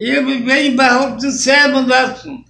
Ich will mich behaupten selber, lassen.